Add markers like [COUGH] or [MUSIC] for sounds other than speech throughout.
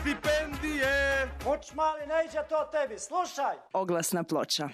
stipendije. Uč mali, ne iđe to tebi, slušaj. Oglasna ploča.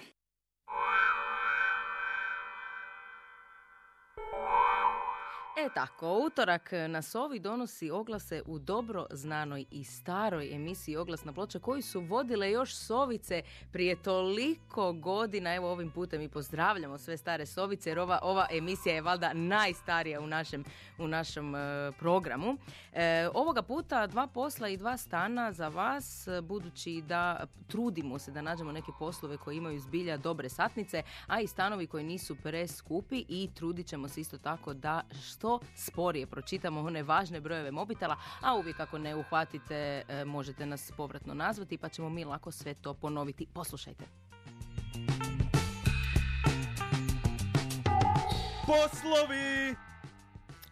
E tako, utorak na Sovi donosi oglase u dobro znanoj i staroj emisiji Oglasna ploča koju su vodile još Sovice prije toliko godina. Evo ovim putem i pozdravljamo sve stare Sovice jer ova, ova emisija je valjda najstarija u našem, u našem e, programu. E, ovoga puta dva posla i dva stana za vas, budući da trudimo se da nađemo neke poslove koji imaju zbilja dobre satnice, a i stanovi koji nisu preskupi i trudit ćemo se isto tako da što sporije pročitamo one važne brojeve mobitela, a uvijek ako ne uhvatite e, možete nas povratno nazvati pa ćemo mi lako sve to ponoviti. Poslušajte. Poslovi!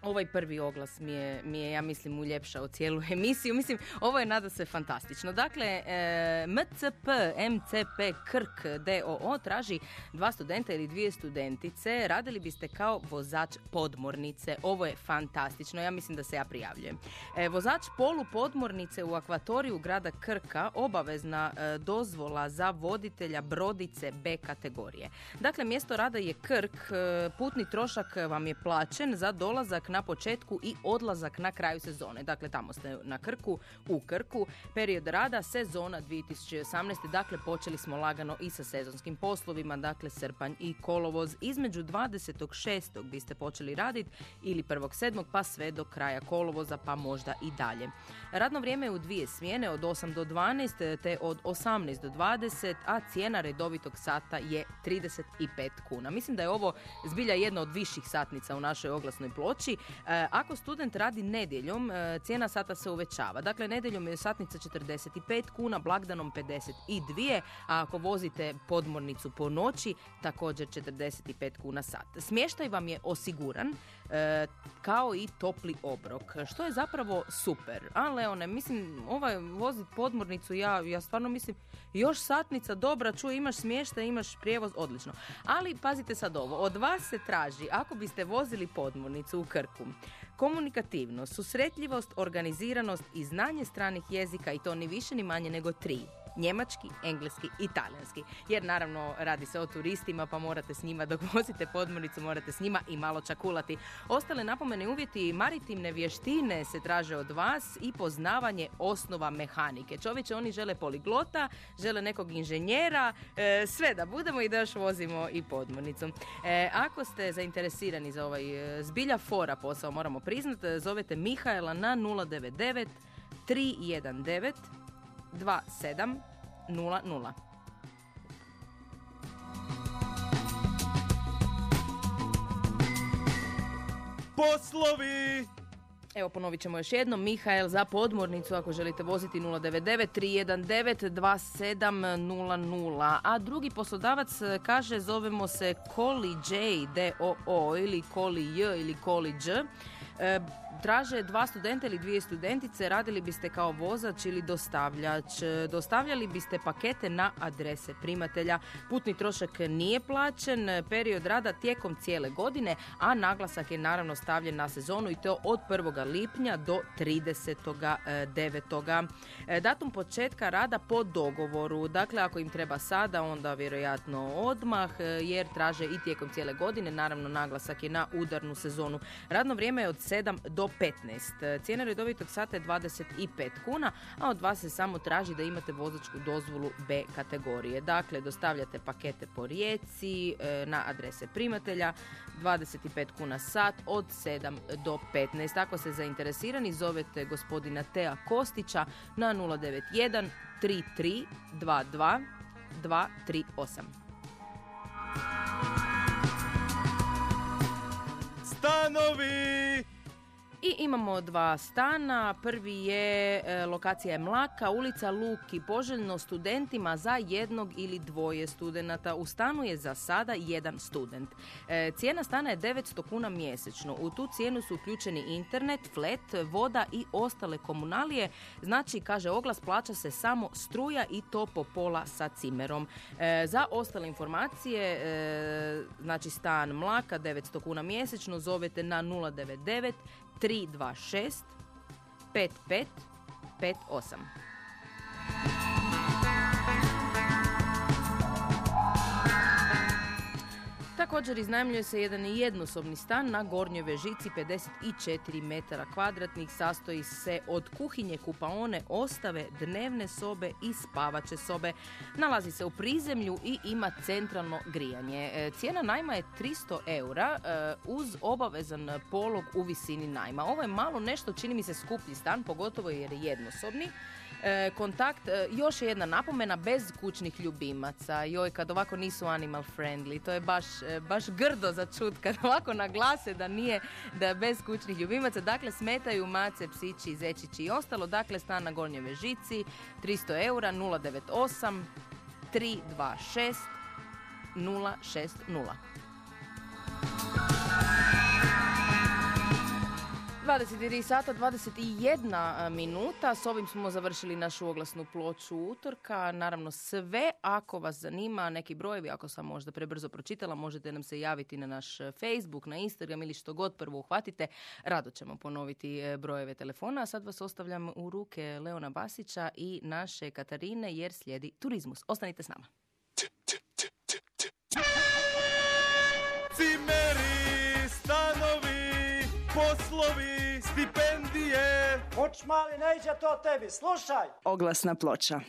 Ovaj prvi oglas mi je, mi je, ja mislim, uljepšao cijelu [LAUGHS] emisiju. Mislim, ovo je nada se fantastično. Dakle, e, MCP, MCP Krk DOO traži dva studenta ili dvije studentice. Radili biste kao vozač podmornice. Ovo je fantastično. Ja mislim da se ja prijavljujem. E, vozač polu podmornice u akvatoriju grada Krka obavezna e, dozvola za voditelja brodice B kategorije. Dakle, mjesto rada je Krk. E, putni trošak vam je plaćen za dolazak početku i odlazak na kraju sezone. Dakle, tamo ste na Krku, u Krku. Period rada sezona 2018. Dakle, počeli smo lagano i sa sezonskim poslovima, dakle, srpanj i kolovoz. Između 26. biste počeli raditi ili 1.7. pa sve do kraja kolovoza, pa možda i dalje. Radno vrijeme je u dvije smjene, od 8 do 12, te od 18 do 20, a cijena redovitog sata je 35 kuna. Mislim da je ovo zbilja jedna od viših satnica u našoj oglasnoj ploči. E, ako student radi nedjeljom, e, cijena sata se uvećava. Dakle, nedjeljom je satnica 45 kuna, blagdanom 52, a ako vozite podmornicu po noći, također 45 kuna sat. Smještaj vam je osiguran, kao i topli obrok, što je zapravo super. A Leone, mislim, ovaj vozit podmornicu, ja, ja stvarno mislim, još satnica dobra, čuje, imaš smještaj, imaš prijevoz, odlično. Ali pazite sad ovo, od vas se traži, ako biste vozili podmornicu u Krku, komunikativnost, susretljivost, organiziranost i znanje stranih jezika i to ni više ni manje nego tri njemački, engleski i talijanski. Jer naravno radi se o turistima pa morate s njima dok vozite podmornicu morate s njima i malo čakulati. Ostale napomene uvjeti maritimne vještine se traže od vas i poznavanje osnova mehanike. Čovječe oni žele poliglota, žele nekog inženjera, e, sve da budemo i da još vozimo i podmornicu. E, ako ste zainteresirani za ovaj e, zbilja fora posao, moramo priznati, zovete Mihaela na 099 319 2700. Poslovi! Evo ponovit ćemo još jednom. Mihael za podmornicu ako želite voziti 099 319 2700. A drugi poslodavac e, kaže zovemo se Koli J DOO ili Koli J ili Koli J. E, traže dva studenta ili dvije studentice, radili biste kao vozač ili dostavljač. E, dostavljali biste pakete na adrese primatelja. Putni trošak nije plaćen, period rada tijekom cijele godine, a naglasak je naravno stavljen na sezonu i to od 1. lipnja do 30.9. E, datum početka rada po dogovoru. Dakle, ako im treba sada, onda vjerojatno odmah, jer traže i tijekom cijele godine. Naravno, naglasak je na udarnu sezonu. Radno vrijeme je od 7 do 15. Cijena redovitog sata je 25 kuna, a od vas se samo traži da imate vozačku dozvolu B kategorije. Dakle, dostavljate pakete po rijeci e, na adrese primatelja, 25 kuna sat od 7 do 15. Ako ste zainteresirani, zovete gospodina Tea Kostića na 091 33 22 238. Stanovi! I imamo dva stana. Prvi je, e, lokacija je Mlaka, ulica Luki, poželjno studentima za jednog ili dvoje studenata. U stanu je za sada jedan student. E, cijena stana je 900 kuna mjesečno. U tu cijenu su uključeni internet, flat, voda i ostale komunalije. Znači, kaže oglas, plaća se samo struja i to po pola sa cimerom. E, za ostale informacije, znači stan Mlaka, 900 kuna mjesečno, zovete na 099 326 55 58. Također iznajmljuje se jedan jednosobni stan na Gornjoj Vežici 54 metara kvadratnih, sastoji se od kuhinje, kupaone, ostave, dnevne sobe i spavače sobe. Nalazi se u prizemlju i ima centralno grijanje. E, cijena najma je 300 eura e, uz obavezan polog u visini najma. Ovo je malo nešto, čini mi se skuplji stan, pogotovo jer je jednosobni. E, kontakt, još je jedna napomena, bez kućnih ljubimaca. Joj, kad ovako nisu animal friendly, to je baš, baš grdo za čut kad ovako naglase da nije da je bez kućnih ljubimaca. Dakle, smetaju mace, psići, zečići i ostalo. Dakle, stan na Gornjoj Vežici, 300 eura, 098 326 060. 23 sata 21 minuta. S ovim smo završili našu oglasnu ploču utorka. Naravno sve ako vas zanima neki brojevi, ako sam možda prebrzo pročitala, možete nam se javiti na naš Facebook, na Instagram ili što god prvo uhvatite. Rado ćemo ponoviti e, brojeve telefona. A sad vas ostavljam u ruke Leona Basića i naše Katarine jer slijedi turizmus. Ostanite s nama. Stipendije. Uč mali, ne iđe to tebi, slušaj. Oglasna ploča.